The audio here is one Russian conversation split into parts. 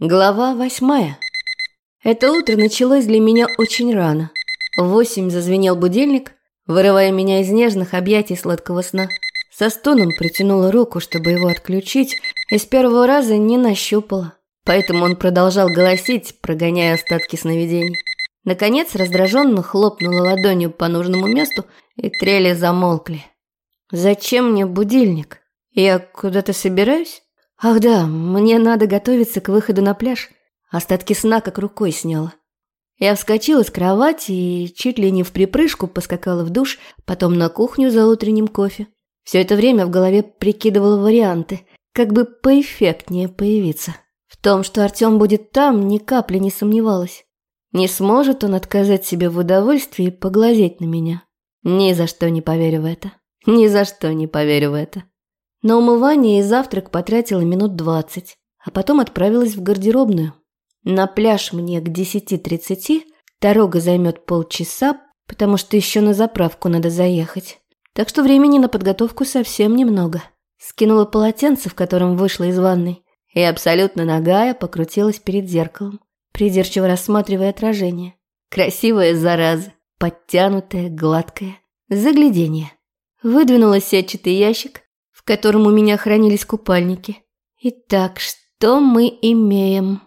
Глава восьмая. Это утро началось для меня очень рано. В восемь зазвенел будильник, вырывая меня из нежных объятий сладкого сна. Со стоном протянула руку, чтобы его отключить, и с первого раза не нащупала. Поэтому он продолжал голосить, прогоняя остатки сновидений. Наконец раздраженно хлопнула ладонью по нужному месту, и трели замолкли. «Зачем мне будильник? Я куда-то собираюсь?» Ах да, мне надо готовиться к выходу на пляж. Остатки сна как рукой сняла. Я вскочила с кровати и чуть ли не в припрыжку поскакала в душ, потом на кухню за утренним кофе. Все это время в голове прикидывала варианты, как бы поэффектнее появиться. В том, что Артем будет там, ни капли не сомневалась. Не сможет он отказать себе в удовольствии поглазеть на меня. Ни за что не поверю в это. Ни за что не поверю в это. На умывание и завтрак потратила минут двадцать, а потом отправилась в гардеробную. На пляж мне к десяти тридцати, дорога займет полчаса, потому что еще на заправку надо заехать. Так что времени на подготовку совсем немного. Скинула полотенце, в котором вышла из ванной, и абсолютно нагая покрутилась перед зеркалом, придирчиво рассматривая отражение. Красивая зараза, подтянутая, гладкая. Загляденье. Выдвинула сетчатый ящик, котором у меня хранились купальники. Итак, что мы имеем?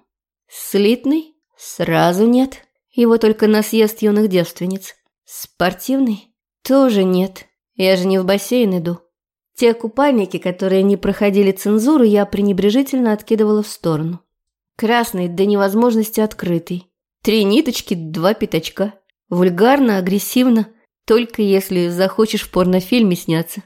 Слитный? Сразу нет. Его только на съезд юных девственниц. Спортивный? Тоже нет. Я же не в бассейн иду. Те купальники, которые не проходили цензуру, я пренебрежительно откидывала в сторону. Красный до невозможности открытый. Три ниточки, два пятачка. Вульгарно, агрессивно, только если захочешь в порнофильме сняться.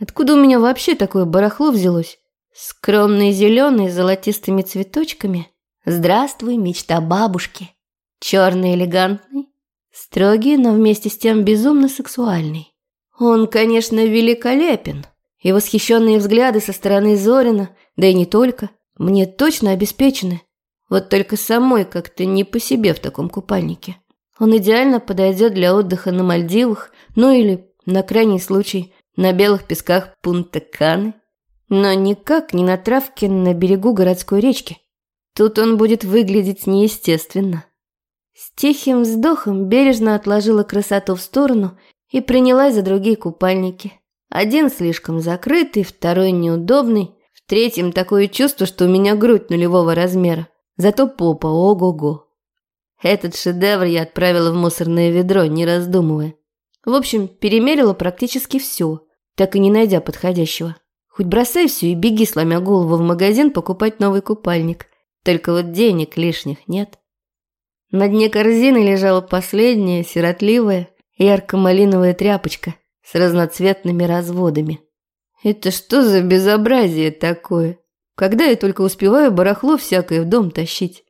Откуда у меня вообще такое барахло взялось? Скромный зеленый с золотистыми цветочками. Здравствуй, мечта бабушки. Черный элегантный, строгий, но вместе с тем безумно сексуальный. Он, конечно, великолепен. И восхищенные взгляды со стороны Зорина, да и не только, мне точно обеспечены. Вот только самой как-то не по себе в таком купальнике. Он идеально подойдет для отдыха на Мальдивах, ну или, на крайний случай, на белых песках Пунта-Каны, но никак не на травке на берегу городской речки. Тут он будет выглядеть неестественно. С тихим вздохом бережно отложила красоту в сторону и принялась за другие купальники. Один слишком закрытый, второй неудобный, в третьем такое чувство, что у меня грудь нулевого размера, зато попа ого-го. Этот шедевр я отправила в мусорное ведро, не раздумывая. В общем, перемерила практически все, так и не найдя подходящего. Хоть бросай все и беги, сломя голову в магазин, покупать новый купальник. Только вот денег лишних нет. На дне корзины лежала последняя, сиротливая, ярко-малиновая тряпочка с разноцветными разводами. Это что за безобразие такое? Когда я только успеваю барахло всякое в дом тащить?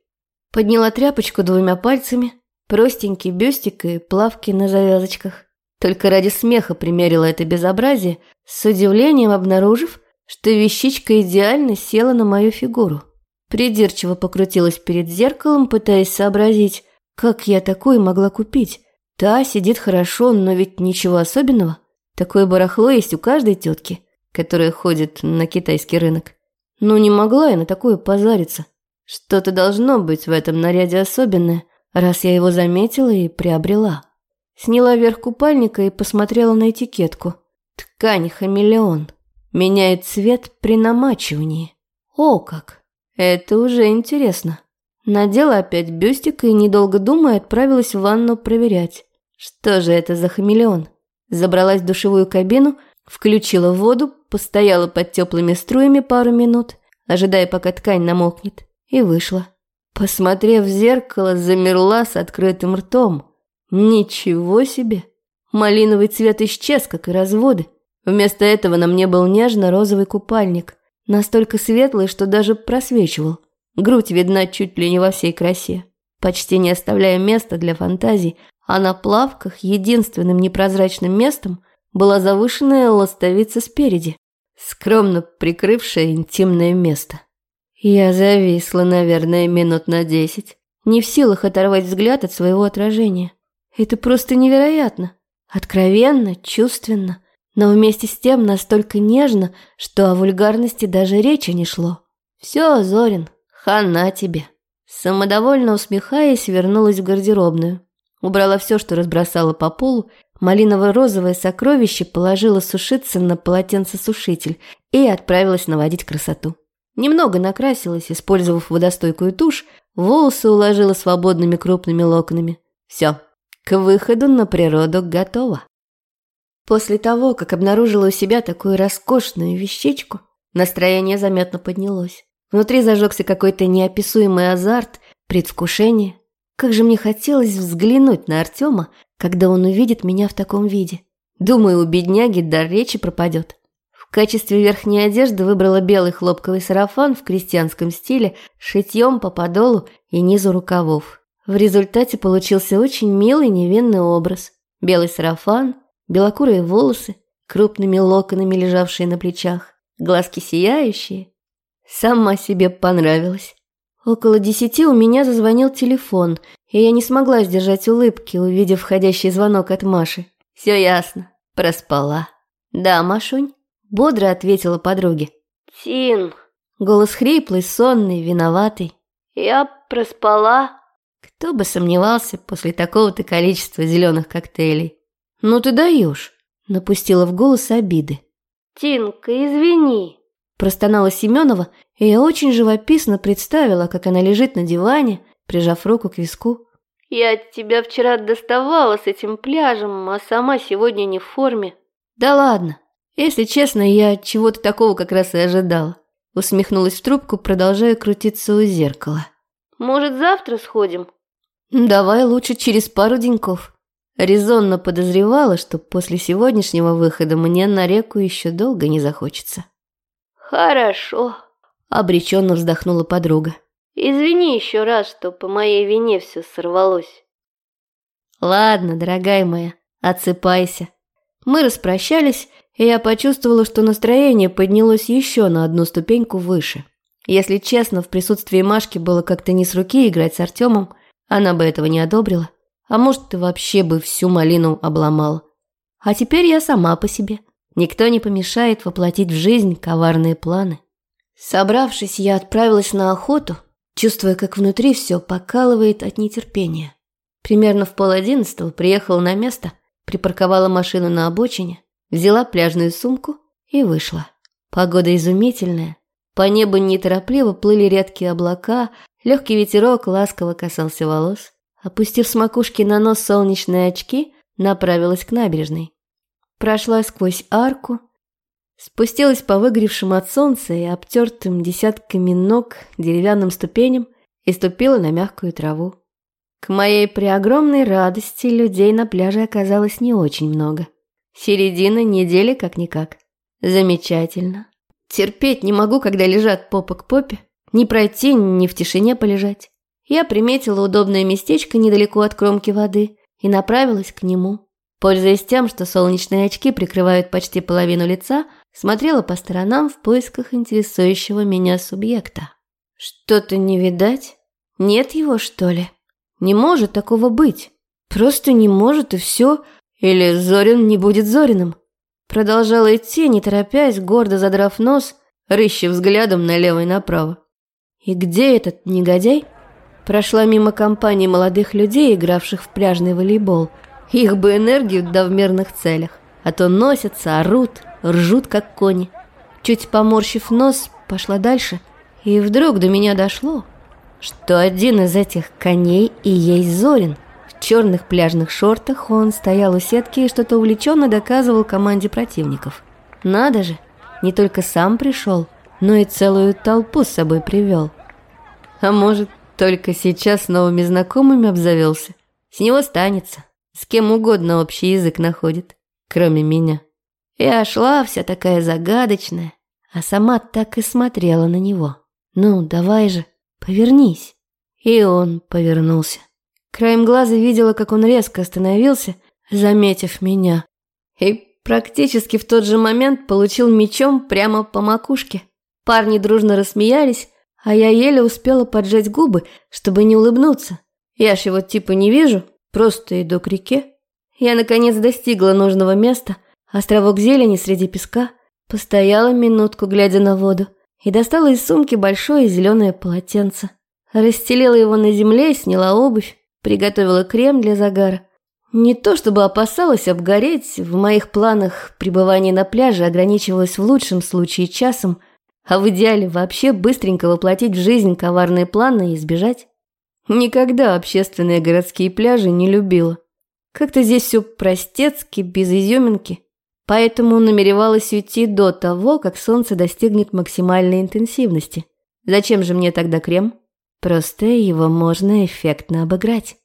Подняла тряпочку двумя пальцами, простенький бюстик и плавки на завязочках. Только ради смеха примерила это безобразие, с удивлением обнаружив, что вещичка идеально села на мою фигуру. Придирчиво покрутилась перед зеркалом, пытаясь сообразить, как я такое могла купить. Та сидит хорошо, но ведь ничего особенного. Такое барахло есть у каждой тетки, которая ходит на китайский рынок. Ну не могла я на такое позариться. Что-то должно быть в этом наряде особенное, раз я его заметила и приобрела. Сняла верх купальника и посмотрела на этикетку. Ткань хамелеон. Меняет цвет при намачивании. О как! Это уже интересно. Надела опять бюстик и, недолго думая, отправилась в ванну проверять. Что же это за хамелеон? Забралась в душевую кабину, включила воду, постояла под теплыми струями пару минут, ожидая, пока ткань намокнет, и вышла. Посмотрев в зеркало, замерла с открытым ртом. Ничего себе! Малиновый цвет исчез, как и разводы. Вместо этого на мне был нежно-розовый купальник, настолько светлый, что даже просвечивал. Грудь видна чуть ли не во всей красе, почти не оставляя места для фантазий, а на плавках единственным непрозрачным местом была завышенная ластовица спереди, скромно прикрывшая интимное место. Я зависла, наверное, минут на десять, не в силах оторвать взгляд от своего отражения. Это просто невероятно. Откровенно, чувственно, но вместе с тем настолько нежно, что о вульгарности даже речи не шло. Все, Зорин, хана тебе. Самодовольно усмехаясь, вернулась в гардеробную. Убрала все, что разбросала по полу, малиново-розовое сокровище положила сушиться на полотенцесушитель и отправилась наводить красоту. Немного накрасилась, использовав водостойкую тушь, волосы уложила свободными крупными локонами. Все, к выходу на природу готова. После того, как обнаружила у себя такую роскошную вещичку, настроение заметно поднялось. Внутри зажегся какой-то неописуемый азарт, предвкушение. Как же мне хотелось взглянуть на Артема, когда он увидит меня в таком виде. Думаю, у бедняги дар речи пропадет. В качестве верхней одежды выбрала белый хлопковый сарафан в крестьянском стиле шитьем по подолу и низу рукавов. В результате получился очень милый невинный образ. Белый сарафан, белокурые волосы, крупными локонами лежавшие на плечах, глазки сияющие. Сама себе понравилась. Около десяти у меня зазвонил телефон, и я не смогла сдержать улыбки, увидев входящий звонок от Маши. Все ясно, проспала. Да, Машунь, бодро ответила подруге. Тин. Голос хриплый, сонный, виноватый. Я проспала. Кто бы сомневался после такого-то количества зеленых коктейлей. Ну ты даешь, напустила в голос обиды. Тинка, извини. Простонала Семенова, и я очень живописно представила, как она лежит на диване, прижав руку к виску. «Я тебя вчера доставала с этим пляжем, а сама сегодня не в форме». «Да ладно. Если честно, я чего-то такого как раз и ожидала». Усмехнулась в трубку, продолжая крутиться у зеркала. «Может, завтра сходим?» «Давай лучше через пару деньков». Резонно подозревала, что после сегодняшнего выхода мне на реку еще долго не захочется. «Хорошо», — обреченно вздохнула подруга. «Извини еще раз, что по моей вине все сорвалось». «Ладно, дорогая моя, отсыпайся». Мы распрощались, и я почувствовала, что настроение поднялось еще на одну ступеньку выше. Если честно, в присутствии Машки было как-то не с руки играть с Артемом, она бы этого не одобрила. А может, ты вообще бы всю малину обломала. А теперь я сама по себе. Никто не помешает воплотить в жизнь коварные планы. Собравшись, я отправилась на охоту, чувствуя, как внутри все покалывает от нетерпения. Примерно в пол одиннадцатого приехала на место, припарковала машину на обочине, взяла пляжную сумку и вышла. Погода изумительная. По небу неторопливо плыли редкие облака, легкий ветерок ласково касался волос. Опустив с макушки на нос солнечные очки, направилась к набережной прошла сквозь арку, спустилась по выгоревшим от солнца и обтертым десятками ног деревянным ступеням и ступила на мягкую траву. К моей преогромной радости людей на пляже оказалось не очень много. Середина недели как-никак. Замечательно. Терпеть не могу, когда лежат попа к попе. Не пройти, ни в тишине полежать. Я приметила удобное местечко недалеко от кромки воды и направилась к нему. Пользуясь тем, что солнечные очки прикрывают почти половину лица, смотрела по сторонам в поисках интересующего меня субъекта. Что-то не видать? Нет его, что ли? Не может такого быть. Просто не может и все. Или Зорин не будет Зориным. Продолжала идти, не торопясь, гордо задрав нос, рыща взглядом налево и направо. И где этот негодяй? Прошла мимо компании молодых людей, игравших в пляжный волейбол – их бы энергию да в мирных целях. А то носятся, орут, ржут, как кони. Чуть поморщив нос, пошла дальше. И вдруг до меня дошло, что один из этих коней и есть Зорин. В черных пляжных шортах он стоял у сетки и что-то увлеченно доказывал команде противников. Надо же, не только сам пришел, но и целую толпу с собой привел. А может, только сейчас новыми знакомыми обзавелся. С него станется. С кем угодно общий язык находит, кроме меня. Я шла вся такая загадочная, а сама так и смотрела на него. «Ну, давай же, повернись». И он повернулся. Краем глаза видела, как он резко остановился, заметив меня. И практически в тот же момент получил мечом прямо по макушке. Парни дружно рассмеялись, а я еле успела поджать губы, чтобы не улыбнуться. Я ж его типа не вижу, Просто иду к реке. Я, наконец, достигла нужного места, островок зелени среди песка, постояла минутку, глядя на воду, и достала из сумки большое зеленое полотенце. Расстелила его на земле, сняла обувь, приготовила крем для загара. Не то чтобы опасалась обгореть, в моих планах пребывание на пляже ограничивалось в лучшем случае часом, а в идеале вообще быстренько воплотить в жизнь коварные планы и избежать. Никогда общественные городские пляжи не любила. Как-то здесь все простецки, без изюминки. Поэтому намеревалась уйти до того, как солнце достигнет максимальной интенсивности. Зачем же мне тогда крем? Просто его можно эффектно обыграть.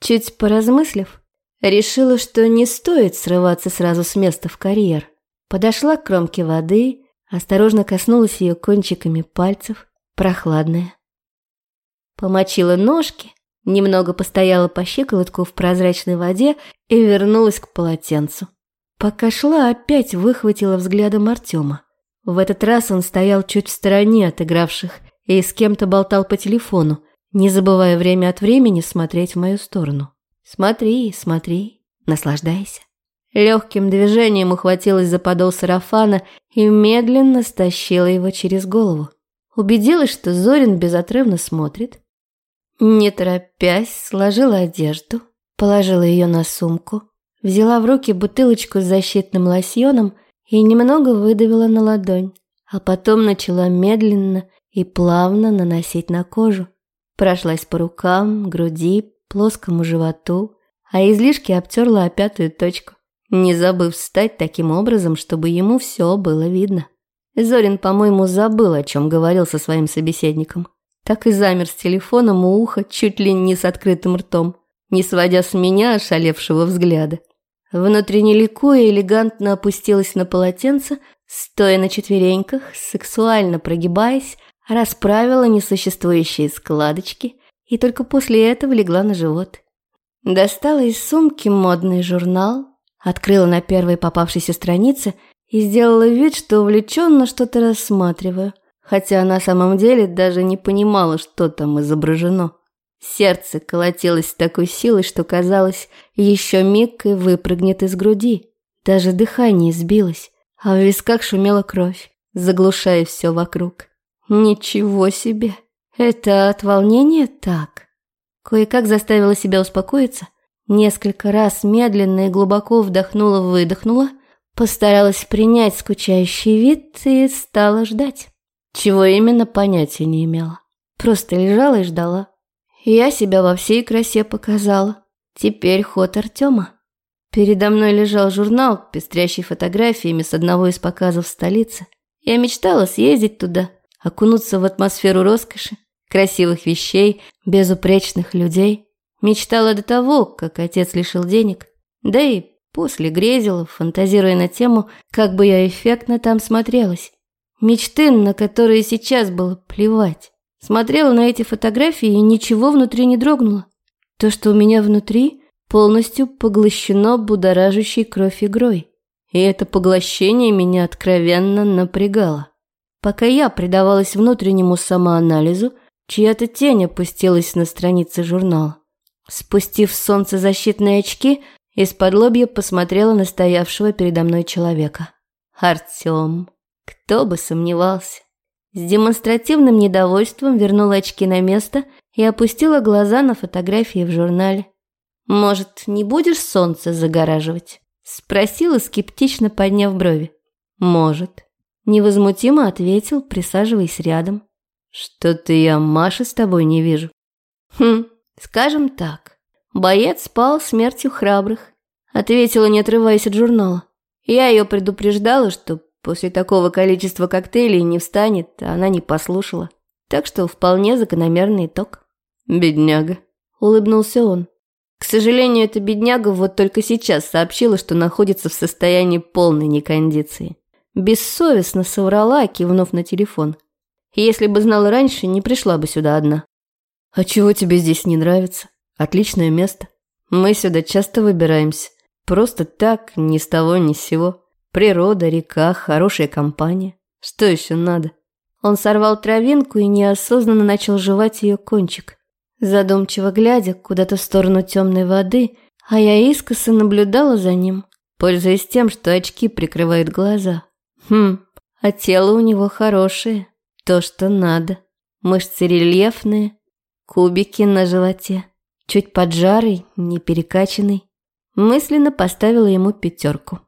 Чуть поразмыслив, решила, что не стоит срываться сразу с места в карьер. Подошла к кромке воды, осторожно коснулась ее кончиками пальцев, прохладная. Помочила ножки, немного постояла по щиколотку в прозрачной воде и вернулась к полотенцу. Пока шла, опять выхватила взглядом Артема. В этот раз он стоял чуть в стороне от игравших и с кем-то болтал по телефону, не забывая время от времени смотреть в мою сторону. «Смотри, смотри, наслаждайся». Легким движением ухватилась за подол сарафана и медленно стащила его через голову. Убедилась, что Зорин безотрывно смотрит, не торопясь, сложила одежду, положила ее на сумку, взяла в руки бутылочку с защитным лосьоном и немного выдавила на ладонь, а потом начала медленно и плавно наносить на кожу. Прошлась по рукам, груди, плоскому животу, а излишки обтерла о пятую точку, не забыв встать таким образом, чтобы ему все было видно. Зорин, по-моему, забыл, о чем говорил со своим собеседником так и замер с телефоном у уха чуть ли не с открытым ртом, не сводя с меня ошалевшего взгляда. Внутренне ликуя, элегантно опустилась на полотенце, стоя на четвереньках, сексуально прогибаясь, расправила несуществующие складочки и только после этого легла на живот. Достала из сумки модный журнал, открыла на первой попавшейся странице и сделала вид, что увлеченно что-то рассматриваю – хотя на самом деле даже не понимала, что там изображено. Сердце колотилось с такой силой, что казалось, еще миг и выпрыгнет из груди. Даже дыхание сбилось, а в висках шумела кровь, заглушая все вокруг. Ничего себе! Это от волнения так. Кое-как заставила себя успокоиться. Несколько раз медленно и глубоко вдохнула-выдохнула, постаралась принять скучающий вид и стала ждать. Чего именно, понятия не имела. Просто лежала и ждала. Я себя во всей красе показала. Теперь ход Артема. Передо мной лежал журнал, пестрящий фотографиями с одного из показов столицы. Я мечтала съездить туда, окунуться в атмосферу роскоши, красивых вещей, безупречных людей. Мечтала до того, как отец лишил денег. Да и после грезила, фантазируя на тему, как бы я эффектно там смотрелась. Мечты, на которые сейчас было плевать. Смотрела на эти фотографии и ничего внутри не дрогнуло. То, что у меня внутри, полностью поглощено будоражащей кровь игрой. И это поглощение меня откровенно напрягало. Пока я предавалась внутреннему самоанализу, чья-то тень опустилась на странице журнала. Спустив солнцезащитные очки, из-под лобья посмотрела на стоявшего передо мной человека. Артем. Кто бы сомневался. С демонстративным недовольством вернула очки на место и опустила глаза на фотографии в журнале. «Может, не будешь солнце загораживать?» Спросила, скептично подняв брови. «Может». Невозмутимо ответил, присаживаясь рядом. «Что-то я Маши с тобой не вижу». «Хм, скажем так. Боец спал смертью храбрых», ответила, не отрываясь от журнала. Я ее предупреждала, что После такого количества коктейлей не встанет, а она не послушала. Так что вполне закономерный итог. «Бедняга», — улыбнулся он. К сожалению, эта бедняга вот только сейчас сообщила, что находится в состоянии полной некондиции. Бессовестно соврала, кивнув на телефон. Если бы знала раньше, не пришла бы сюда одна. «А чего тебе здесь не нравится? Отличное место. Мы сюда часто выбираемся. Просто так, ни с того, ни с сего. Природа, река, хорошая компания. Что еще надо? Он сорвал травинку и неосознанно начал жевать ее кончик, задумчиво глядя куда-то в сторону темной воды, а я искоса наблюдала за ним, пользуясь тем, что очки прикрывают глаза. Хм, а тело у него хорошее, то, что надо. Мышцы рельефные, кубики на животе, чуть поджарый, не перекачанный. Мысленно поставила ему пятерку.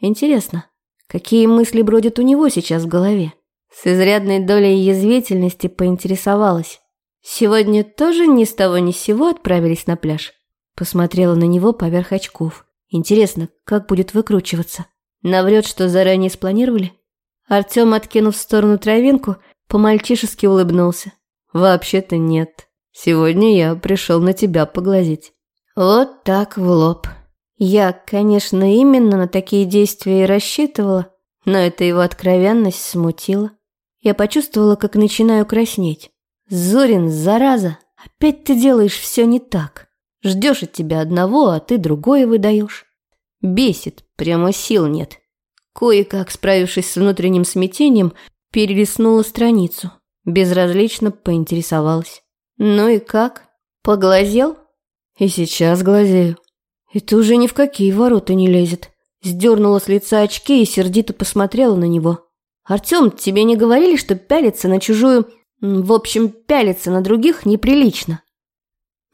Интересно, какие мысли бродят у него сейчас в голове? С изрядной долей язвительности поинтересовалась. Сегодня тоже ни с того ни с сего отправились на пляж. Посмотрела на него поверх очков. Интересно, как будет выкручиваться? Наврет, что заранее спланировали? Артем, откинув в сторону травинку, по-мальчишески улыбнулся. «Вообще-то нет. Сегодня я пришел на тебя поглазеть». Вот так в лоб. Я, конечно, именно на такие действия и рассчитывала, но эта его откровенность смутила. Я почувствовала, как начинаю краснеть. «Зорин, зараза, опять ты делаешь все не так. Ждешь от тебя одного, а ты другое выдаешь. Бесит, прямо сил нет». Кое-как, справившись с внутренним смятением, перелистнула страницу. Безразлично поинтересовалась. «Ну и как? Поглазел?» «И сейчас глазею. Это уже ни в какие ворота не лезет». Сдернула с лица очки и сердито посмотрела на него. «Артем, тебе не говорили, что пялиться на чужую... В общем, пялиться на других неприлично?»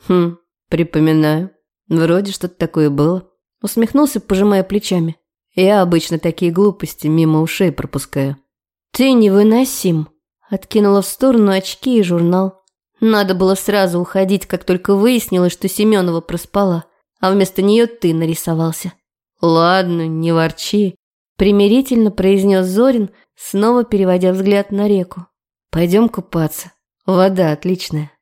«Хм, припоминаю. Вроде что-то такое было». Усмехнулся, пожимая плечами. Я обычно такие глупости мимо ушей пропускаю. Ты невыносим. Откинула в сторону очки и журнал. Надо было сразу уходить, как только выяснилось, что Семенова проспала, а вместо нее ты нарисовался. Ладно, не ворчи. Примирительно произнес Зорин, снова переводя взгляд на реку. Пойдем купаться. Вода отличная.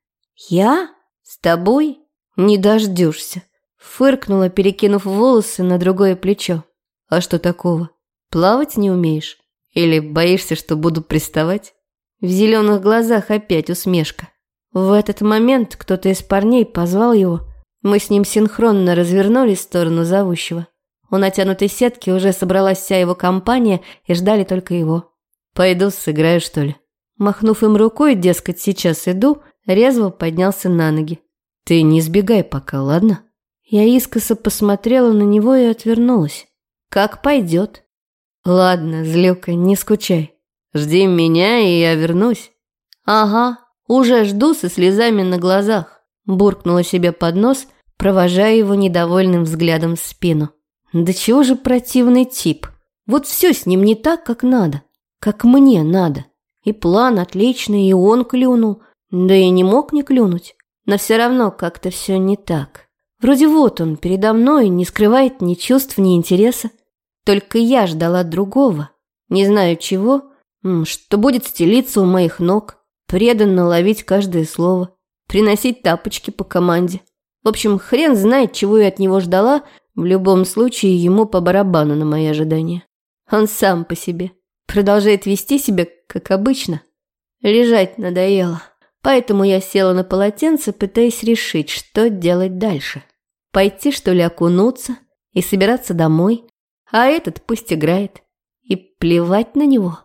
Я? С тобой? Не дождешься. Фыркнула, перекинув волосы на другое плечо. А что такого? Плавать не умеешь? Или боишься, что буду приставать? В зеленых глазах опять усмешка. В этот момент кто-то из парней позвал его. Мы с ним синхронно развернулись в сторону зовущего. У натянутой сетки уже собралась вся его компания и ждали только его. «Пойду сыграю, что ли?» Махнув им рукой, дескать, сейчас иду, резво поднялся на ноги. «Ты не сбегай пока, ладно?» Я искоса посмотрела на него и отвернулась. Как пойдет. Ладно, злюка, не скучай. Жди меня, и я вернусь. Ага, уже жду со слезами на глазах. Буркнула себе под нос, провожая его недовольным взглядом в спину. Да чего же противный тип. Вот все с ним не так, как надо. Как мне надо. И план отличный, и он клюнул. Да и не мог не клюнуть. Но все равно как-то все не так. Вроде вот он передо мной, не скрывает ни чувств, ни интереса. Только я ждала другого, не знаю чего, что будет стелиться у моих ног, преданно ловить каждое слово, приносить тапочки по команде. В общем, хрен знает, чего я от него ждала, в любом случае ему по барабану на мои ожидания. Он сам по себе. Продолжает вести себя, как обычно. Лежать надоело. Поэтому я села на полотенце, пытаясь решить, что делать дальше. Пойти, что ли, окунуться и собираться домой, а этот пусть играет. И плевать на него.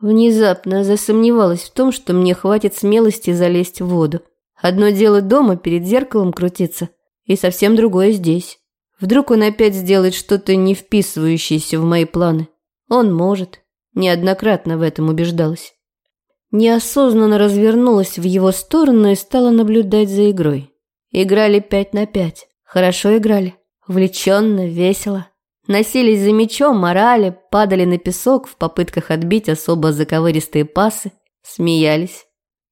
Внезапно засомневалась в том, что мне хватит смелости залезть в воду. Одно дело дома перед зеркалом крутиться, и совсем другое здесь. Вдруг он опять сделает что-то не вписывающееся в мои планы. Он может. Неоднократно в этом убеждалась. Неосознанно развернулась в его сторону и стала наблюдать за игрой. Играли пять на пять. Хорошо играли. Влеченно, весело. Носились за мячом, морали, падали на песок в попытках отбить особо заковыристые пасы, смеялись.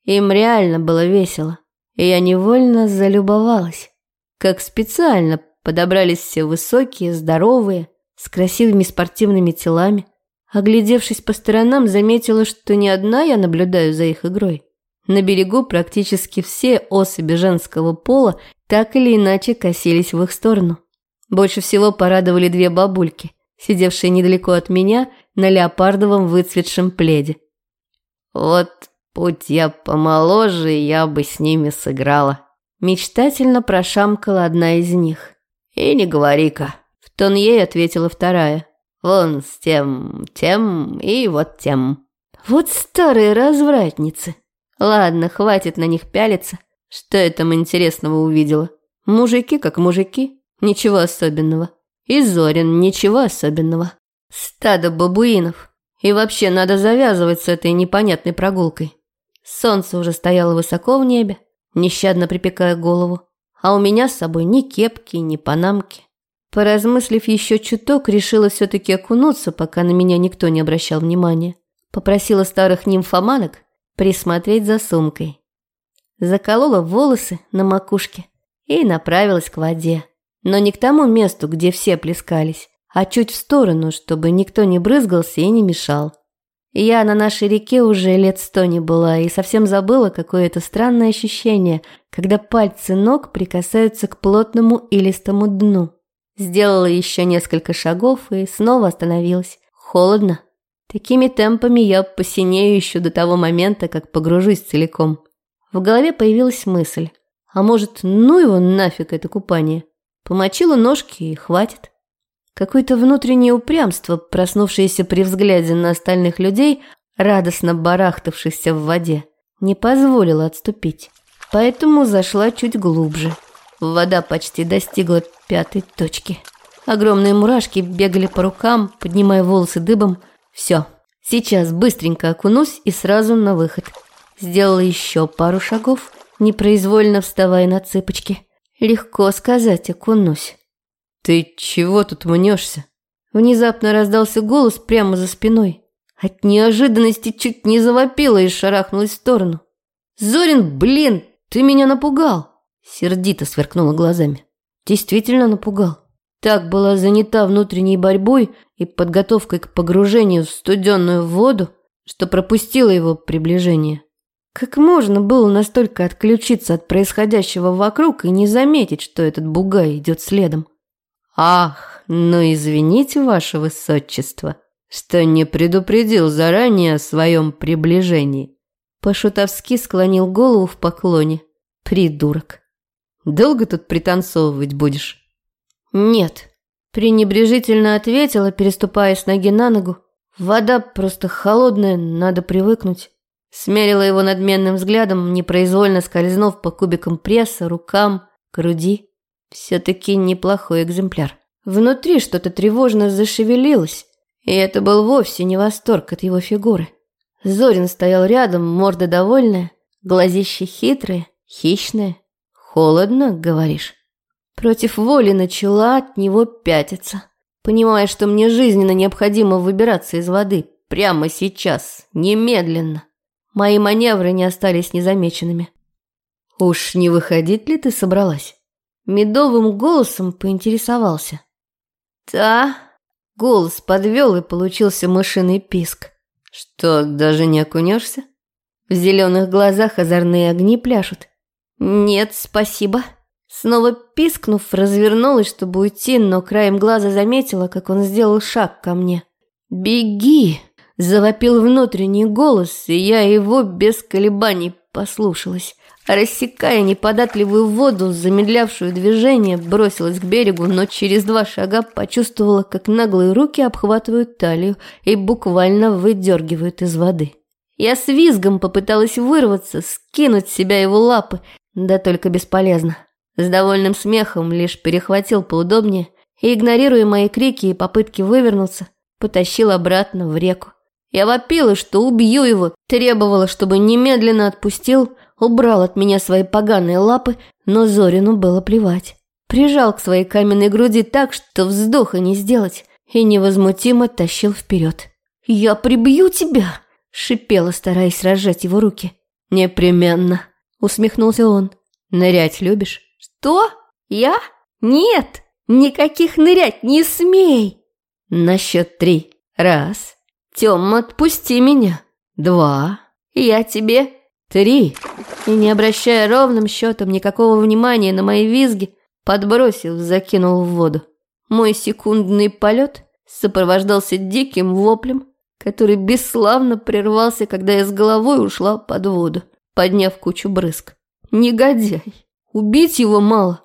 Им реально было весело, и я невольно залюбовалась. Как специально подобрались все высокие, здоровые, с красивыми спортивными телами. Оглядевшись по сторонам, заметила, что не одна я наблюдаю за их игрой. На берегу практически все особи женского пола так или иначе косились в их сторону. Больше всего порадовали две бабульки, сидевшие недалеко от меня на леопардовом выцветшем пледе. «Вот будь я помоложе, я бы с ними сыграла», – мечтательно прошамкала одна из них. «И не говори-ка», – в тон ей ответила вторая. «Вон с тем, тем и вот тем». «Вот старые развратницы». Ладно, хватит на них пялиться. Что я там интересного увидела? Мужики как мужики. Ничего особенного. И Зорин ничего особенного. Стадо бабуинов. И вообще надо завязывать с этой непонятной прогулкой. Солнце уже стояло высоко в небе. нещадно припекая голову. А у меня с собой ни кепки, ни панамки. Поразмыслив еще чуток, решила все-таки окунуться, пока на меня никто не обращал внимания. Попросила старых нимфоманок присмотреть за сумкой. Заколола волосы на макушке и направилась к воде. Но не к тому месту, где все плескались, а чуть в сторону, чтобы никто не брызгался и не мешал. Я на нашей реке уже лет сто не была и совсем забыла какое-то странное ощущение, когда пальцы ног прикасаются к плотному и листому дну. Сделала еще несколько шагов и снова остановилась. Холодно. Такими темпами я посинею еще до того момента, как погружусь целиком. В голове появилась мысль. А может, ну его нафиг это купание? Помочила ножки и хватит. Какое-то внутреннее упрямство, проснувшееся при взгляде на остальных людей, радостно барахтавшихся в воде, не позволило отступить. Поэтому зашла чуть глубже. Вода почти достигла пятой точки. Огромные мурашки бегали по рукам, поднимая волосы дыбом. Все, сейчас быстренько окунусь и сразу на выход. Сделала еще пару шагов, непроизвольно вставая на цыпочки. Легко сказать окунусь. «Ты чего тут мнешься?» Внезапно раздался голос прямо за спиной. От неожиданности чуть не завопила и шарахнулась в сторону. «Зорин, блин, ты меня напугал!» Сердито сверкнула глазами. Действительно напугал. Так была занята внутренней борьбой и подготовкой к погружению в студенную воду, что пропустила его приближение. Как можно было настолько отключиться от происходящего вокруг и не заметить, что этот бугай идет следом? «Ах, ну извините, ваше высочество, что не предупредил заранее о своем приближении». По-шутовски склонил голову в поклоне. Придурок. Долго тут пританцовывать будешь?» «Нет», – пренебрежительно ответила, переступая с ноги на ногу. «Вода просто холодная, надо привыкнуть». Смерила его надменным взглядом, непроизвольно скользнув по кубикам пресса, рукам, груди. Все-таки неплохой экземпляр. Внутри что-то тревожно зашевелилось, и это был вовсе не восторг от его фигуры. Зорин стоял рядом, морда довольная, глазища хитрые, хищные. «Холодно, говоришь?» Против воли начала от него пятиться, понимая, что мне жизненно необходимо выбираться из воды прямо сейчас, немедленно. Мои маневры не остались незамеченными. «Уж не выходить ли ты собралась?» Медовым голосом поинтересовался. «Да». Голос подвел и получился мышиный писк. «Что, даже не окунешься?» В зеленых глазах озорные огни пляшут. «Нет, спасибо». Снова пискнув, развернулась, чтобы уйти, но краем глаза заметила, как он сделал шаг ко мне. «Беги!» – завопил внутренний голос, и я его без колебаний послушалась. Рассекая неподатливую воду, замедлявшую движение, бросилась к берегу, но через два шага почувствовала, как наглые руки обхватывают талию и буквально выдергивают из воды. Я с визгом попыталась вырваться, скинуть с себя его лапы, да только бесполезно. С довольным смехом лишь перехватил поудобнее и, игнорируя мои крики и попытки вывернуться, потащил обратно в реку. Я вопила, что убью его, требовала, чтобы немедленно отпустил, убрал от меня свои поганые лапы, но Зорину было плевать. Прижал к своей каменной груди так, что вздоха не сделать, и невозмутимо тащил вперед. «Я прибью тебя!» – шипела, стараясь разжать его руки. «Непременно!» усмехнулся он. Нырять любишь? Что? Я? Нет! Никаких нырять не смей! На счет три. Раз. Тём, отпусти меня. Два. Я тебе. Три. И не обращая ровным счетом никакого внимания на мои визги, подбросил, закинул в воду. Мой секундный полет сопровождался диким воплем, который бесславно прервался, когда я с головой ушла под воду подняв кучу брызг. Негодяй! Убить его мало.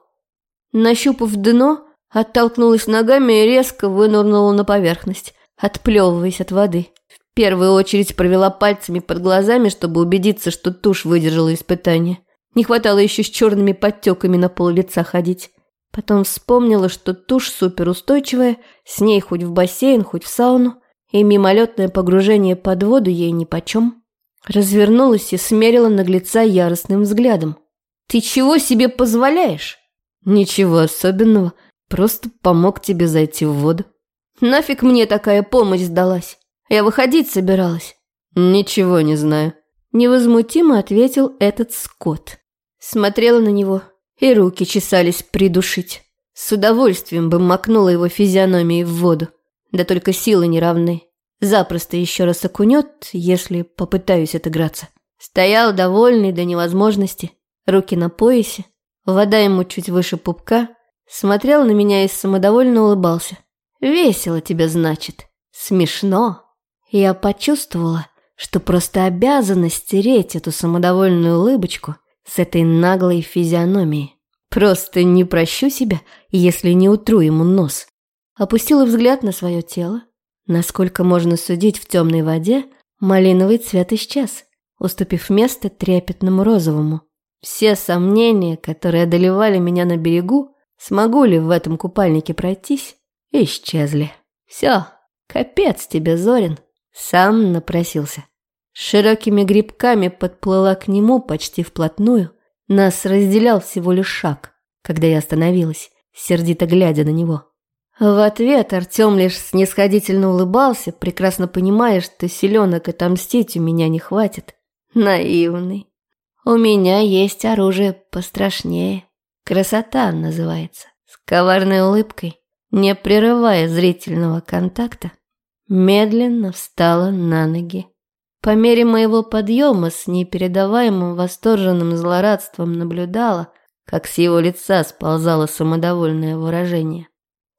Нащупав дно, оттолкнулась ногами и резко вынырнула на поверхность, отплевываясь от воды. В первую очередь провела пальцами под глазами, чтобы убедиться, что тушь выдержала испытание. Не хватало еще с черными подтеками на пол лица ходить. Потом вспомнила, что тушь суперустойчивая, с ней хоть в бассейн, хоть в сауну, и мимолетное погружение под воду ей нипочем. Развернулась и смерила наглеца яростным взглядом. Ты чего себе позволяешь? Ничего особенного, просто помог тебе зайти в воду. Нафиг мне такая помощь сдалась? Я выходить собиралась. Ничего не знаю. Невозмутимо ответил этот скот. Смотрела на него, и руки чесались придушить. С удовольствием бы макнула его физиономией в воду. Да только силы не равны. Запросто еще раз окунет, если попытаюсь отыграться. Стоял довольный до невозможности, руки на поясе, вода ему чуть выше пупка, смотрел на меня и самодовольно улыбался. «Весело тебе, значит. Смешно». Я почувствовала, что просто обязана стереть эту самодовольную улыбочку с этой наглой физиономией. Просто не прощу себя, если не утру ему нос. Опустила взгляд на свое тело. Насколько можно судить в темной воде, малиновый цвет исчез, уступив место трепетному розовому. Все сомнения, которые одолевали меня на берегу, смогу ли в этом купальнике пройтись, исчезли. Все, капец тебе, Зорин, сам напросился. Широкими грибками подплыла к нему почти вплотную. Нас разделял всего лишь шаг, когда я остановилась, сердито глядя на него. В ответ Артем лишь снисходительно улыбался, прекрасно понимая, что силенок отомстить у меня не хватит. Наивный. У меня есть оружие пострашнее. Красота называется. С коварной улыбкой, не прерывая зрительного контакта, медленно встала на ноги. По мере моего подъема с непередаваемым восторженным злорадством наблюдала, как с его лица сползало самодовольное выражение.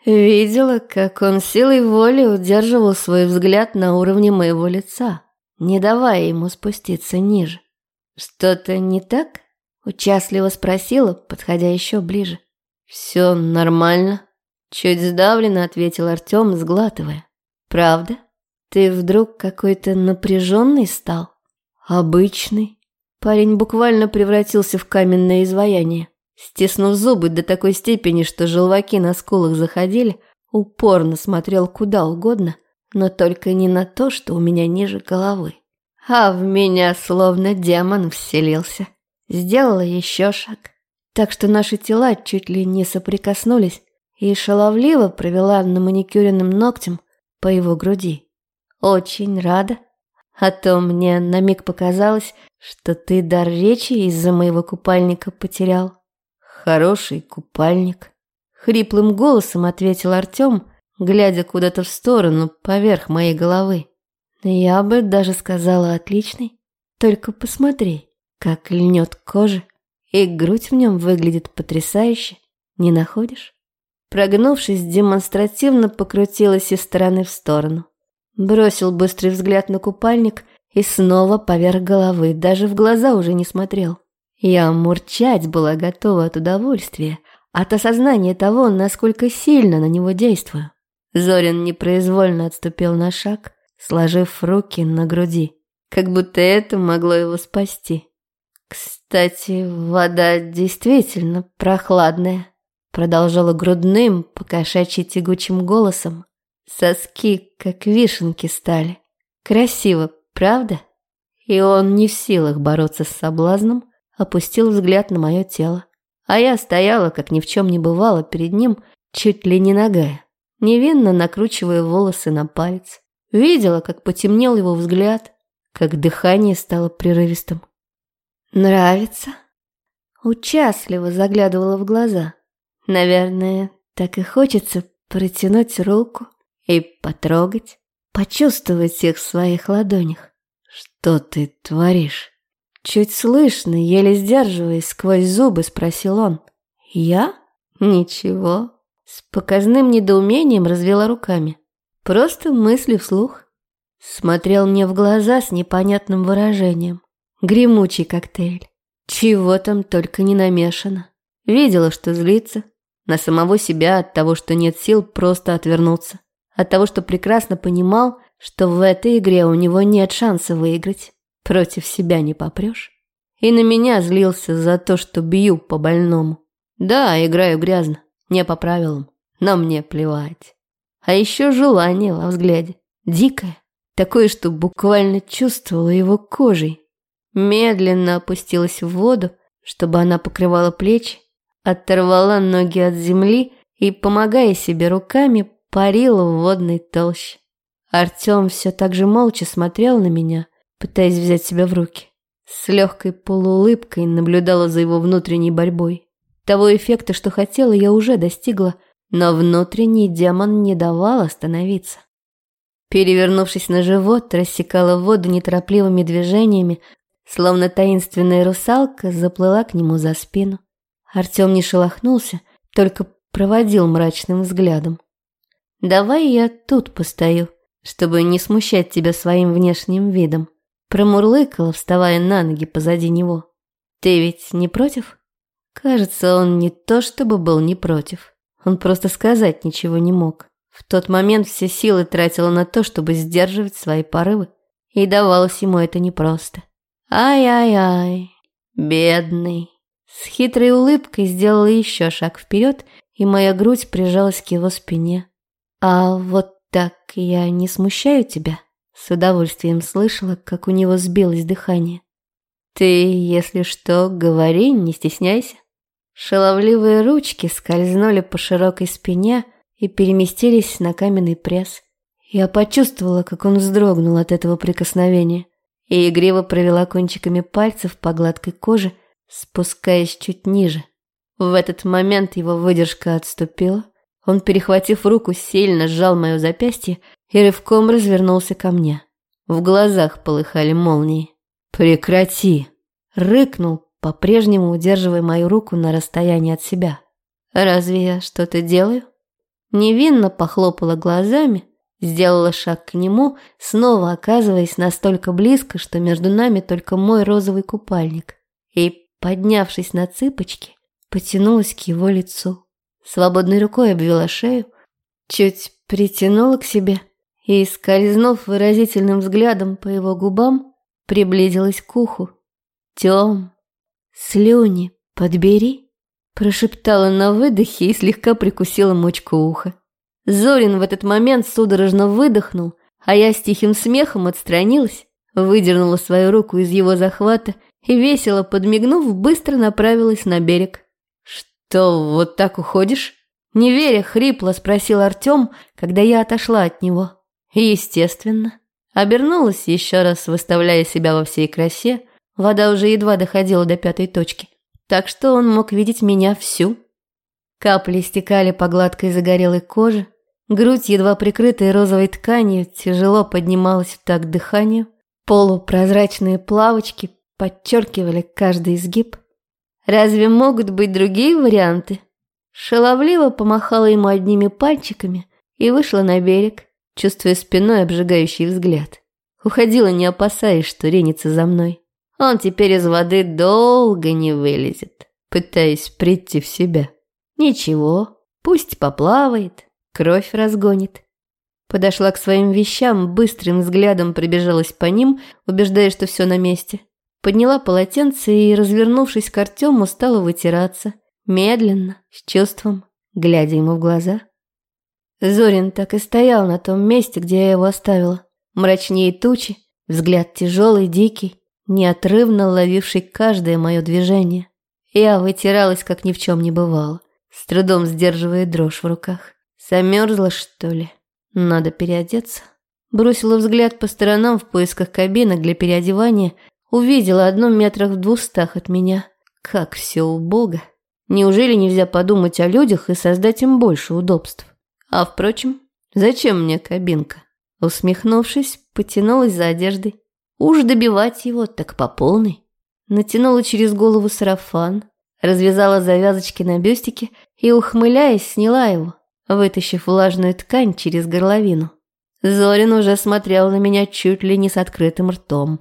Видела, как он силой воли удерживал свой взгляд на уровне моего лица, не давая ему спуститься ниже. «Что-то не так?» – участливо спросила, подходя еще ближе. «Все нормально», – чуть сдавленно ответил Артем, сглатывая. «Правда? Ты вдруг какой-то напряженный стал? Обычный?» Парень буквально превратился в каменное изваяние. Стиснув зубы до такой степени, что желваки на скулах заходили, упорно смотрел куда угодно, но только не на то, что у меня ниже головы. А в меня словно демон вселился. Сделала еще шаг. Так что наши тела чуть ли не соприкоснулись и шаловливо провела на маникюренным ногтем по его груди. Очень рада. А то мне на миг показалось, что ты дар речи из-за моего купальника потерял. «Хороший купальник», — хриплым голосом ответил Артем, глядя куда-то в сторону, поверх моей головы. «Я бы даже сказала отличный. Только посмотри, как льнет кожа, и грудь в нем выглядит потрясающе, не находишь?» Прогнувшись, демонстративно покрутилась из стороны в сторону. Бросил быстрый взгляд на купальник и снова поверх головы, даже в глаза уже не смотрел. Я мурчать была готова от удовольствия, от осознания того, насколько сильно на него действую. Зорин непроизвольно отступил на шаг, сложив руки на груди, как будто это могло его спасти. «Кстати, вода действительно прохладная», продолжала грудным, покошачьи тягучим голосом. Соски, как вишенки стали. Красиво, правда? И он не в силах бороться с соблазном, опустил взгляд на мое тело. А я стояла, как ни в чем не бывало, перед ним, чуть ли не ногая, невинно накручивая волосы на палец. Видела, как потемнел его взгляд, как дыхание стало прерывистым. «Нравится?» Участливо заглядывала в глаза. Наверное, так и хочется протянуть руку и потрогать, почувствовать их в своих ладонях. «Что ты творишь?» Чуть слышно, еле сдерживаясь сквозь зубы, спросил он. «Я? Ничего». С показным недоумением развела руками. Просто мысли вслух. Смотрел мне в глаза с непонятным выражением. Гремучий коктейль. Чего там только не намешано. Видела, что злится. На самого себя от того, что нет сил просто отвернуться. От того, что прекрасно понимал, что в этой игре у него нет шанса выиграть. Против себя не попрешь. И на меня злился за то, что бью по больному. Да, играю грязно, не по правилам, но мне плевать. А еще желание во взгляде. Дикое. Такое, что буквально чувствовала его кожей. Медленно опустилась в воду, чтобы она покрывала плечи, оторвала ноги от земли и, помогая себе руками, парила в водной толще. Артем все так же молча смотрел на меня, пытаясь взять себя в руки. С легкой полуулыбкой наблюдала за его внутренней борьбой. Того эффекта, что хотела, я уже достигла, но внутренний демон не давал остановиться. Перевернувшись на живот, рассекала воду неторопливыми движениями, словно таинственная русалка заплыла к нему за спину. Артем не шелохнулся, только проводил мрачным взглядом. «Давай я тут постою, чтобы не смущать тебя своим внешним видом», промурлыкала, вставая на ноги позади него. «Ты ведь не против?» Кажется, он не то чтобы был не против. Он просто сказать ничего не мог. В тот момент все силы тратила на то, чтобы сдерживать свои порывы. И давалось ему это непросто. Ай-ай-ай, бедный. С хитрой улыбкой сделала еще шаг вперед, и моя грудь прижалась к его спине. «А вот так я не смущаю тебя?» С удовольствием слышала, как у него сбилось дыхание. «Ты, если что, говори, не стесняйся». Шаловливые ручки скользнули по широкой спине и переместились на каменный пресс. Я почувствовала, как он вздрогнул от этого прикосновения, и игриво провела кончиками пальцев по гладкой коже, спускаясь чуть ниже. В этот момент его выдержка отступила. Он, перехватив руку, сильно сжал мое запястье и рывком развернулся ко мне. В глазах полыхали молнии. «Прекрати!» — рыкнул, по-прежнему удерживая мою руку на расстоянии от себя. «Разве я что-то делаю?» Невинно похлопала глазами, сделала шаг к нему, снова оказываясь настолько близко, что между нами только мой розовый купальник. И, поднявшись на цыпочки, потянулась к его лицу. Свободной рукой обвела шею, чуть притянула к себе и, скользнув выразительным взглядом по его губам, приблизилась к уху. «Тем, слюни подбери», прошептала на выдохе и слегка прикусила мочку уха. Зорин в этот момент судорожно выдохнул, а я с тихим смехом отстранилась, выдернула свою руку из его захвата и, весело подмигнув, быстро направилась на берег. «Что, вот так уходишь?» Не веря, хрипло спросил Артем, когда я отошла от него. Естественно. Обернулась еще раз, выставляя себя во всей красе. Вода уже едва доходила до пятой точки. Так что он мог видеть меня всю. Капли стекали по гладкой загорелой коже. Грудь, едва прикрытая розовой тканью, тяжело поднималась в такт дыханию. Полупрозрачные плавочки подчеркивали каждый изгиб. Разве могут быть другие варианты? Шаловливо помахала ему одними пальчиками и вышла на берег чувствуя спиной обжигающий взгляд. Уходила, не опасаясь, что ренится за мной. Он теперь из воды долго не вылезет, пытаясь прийти в себя. Ничего, пусть поплавает, кровь разгонит. Подошла к своим вещам, быстрым взглядом пробежалась по ним, убеждая, что все на месте. Подняла полотенце и, развернувшись к Артему, стала вытираться. Медленно, с чувством, глядя ему в глаза. Зорин так и стоял на том месте, где я его оставила. Мрачнее тучи, взгляд тяжелый, дикий, неотрывно ловивший каждое мое движение. Я вытиралась, как ни в чем не бывало, с трудом сдерживая дрожь в руках. Замерзла, что ли? Надо переодеться. Бросила взгляд по сторонам в поисках кабинок для переодевания, увидела одну метрах в двухстах от меня. Как все убого. Неужели нельзя подумать о людях и создать им больше удобств? А впрочем, зачем мне кабинка? Усмехнувшись, потянулась за одеждой. Уж добивать его так по полной. Натянула через голову сарафан, развязала завязочки на бюстике и, ухмыляясь, сняла его, вытащив влажную ткань через горловину. Зорин уже смотрел на меня чуть ли не с открытым ртом.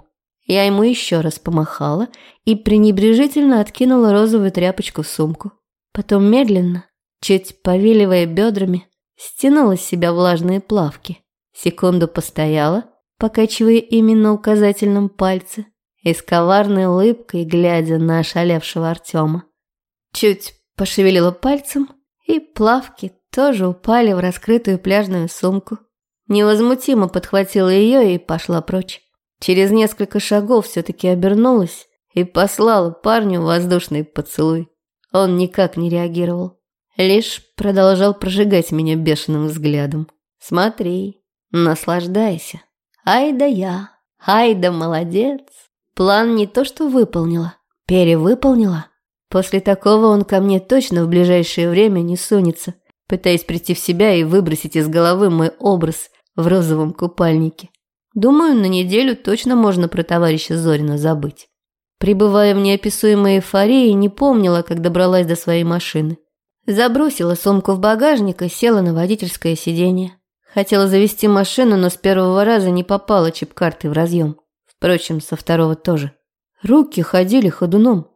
Я ему еще раз помахала и пренебрежительно откинула розовую тряпочку в сумку. Потом медленно, чуть повиливая бедрами, стянула с себя влажные плавки. Секунду постояла, покачивая именно указательным пальце и с коварной улыбкой глядя на ошалевшего Артема. Чуть пошевелила пальцем, и плавки тоже упали в раскрытую пляжную сумку. Невозмутимо подхватила ее и пошла прочь. Через несколько шагов все-таки обернулась и послала парню воздушный поцелуй. Он никак не реагировал, лишь продолжал прожигать меня бешеным взглядом. «Смотри, наслаждайся. Ай да я, ай да молодец. План не то что выполнила, перевыполнила. После такого он ко мне точно в ближайшее время не сунется, пытаясь прийти в себя и выбросить из головы мой образ в розовом купальнике. Думаю, на неделю точно можно про товарища Зорина забыть. Прибывая в неописуемой эйфории, не помнила, как добралась до своей машины. Забросила сумку в багажник и села на водительское сиденье. Хотела завести машину, но с первого раза не попала чип-картой в разъем. Впрочем, со второго тоже. Руки ходили ходуном.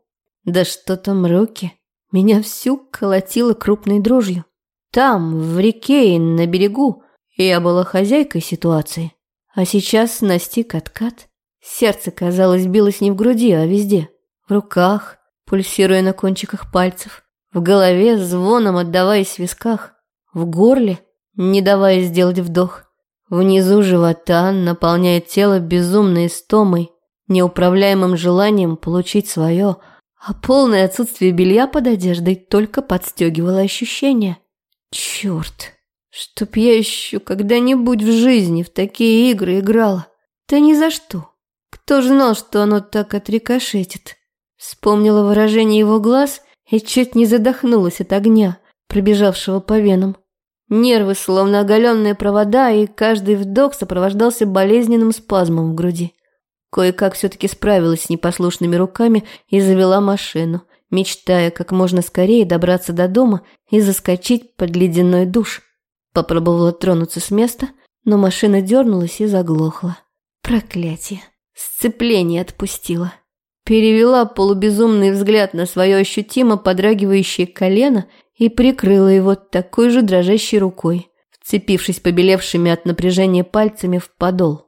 Да что там руки? Меня всю колотило крупной дрожью. Там, в реке и на берегу, я была хозяйкой ситуации. А сейчас настиг откат. Сердце, казалось, билось не в груди, а везде. В руках, пульсируя на кончиках пальцев. В голове, звоном отдаваясь в висках. В горле, не давая сделать вдох. Внизу живота наполняет тело безумной истомой, неуправляемым желанием получить свое, а полное отсутствие белья под одеждой только подстегивало ощущения. Черт! Чтоб я еще когда-нибудь в жизни в такие игры играла. Да ни за что. Кто ж знал, что оно так отрикошетит? Вспомнила выражение его глаз и чуть не задохнулась от огня, пробежавшего по венам. Нервы, словно оголенные провода, и каждый вдох сопровождался болезненным спазмом в груди. Кое-как все-таки справилась с непослушными руками и завела машину, мечтая как можно скорее добраться до дома и заскочить под ледяной душ. Попробовала тронуться с места, но машина дернулась и заглохла. Проклятие. Сцепление отпустила. Перевела полубезумный взгляд на свое ощутимо подрагивающее колено и прикрыла его такой же дрожащей рукой, вцепившись побелевшими от напряжения пальцами в подол.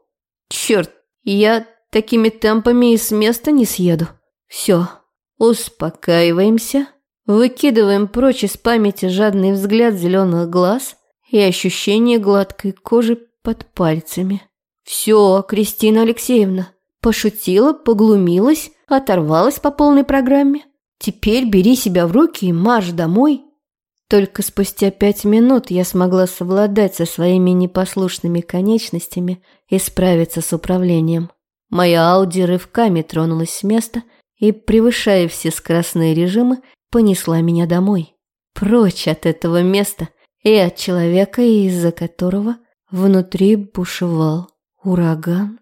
«Черт, я такими темпами и с места не съеду. Все, успокаиваемся, выкидываем прочь из памяти жадный взгляд зеленых глаз – и ощущение гладкой кожи под пальцами. «Все, Кристина Алексеевна, пошутила, поглумилась, оторвалась по полной программе. Теперь бери себя в руки и марш домой». Только спустя пять минут я смогла совладать со своими непослушными конечностями и справиться с управлением. Моя Ауди рывками тронулась с места и, превышая все скоростные режимы, понесла меня домой. Прочь от этого места, и от человека, из-за которого внутри бушевал ураган.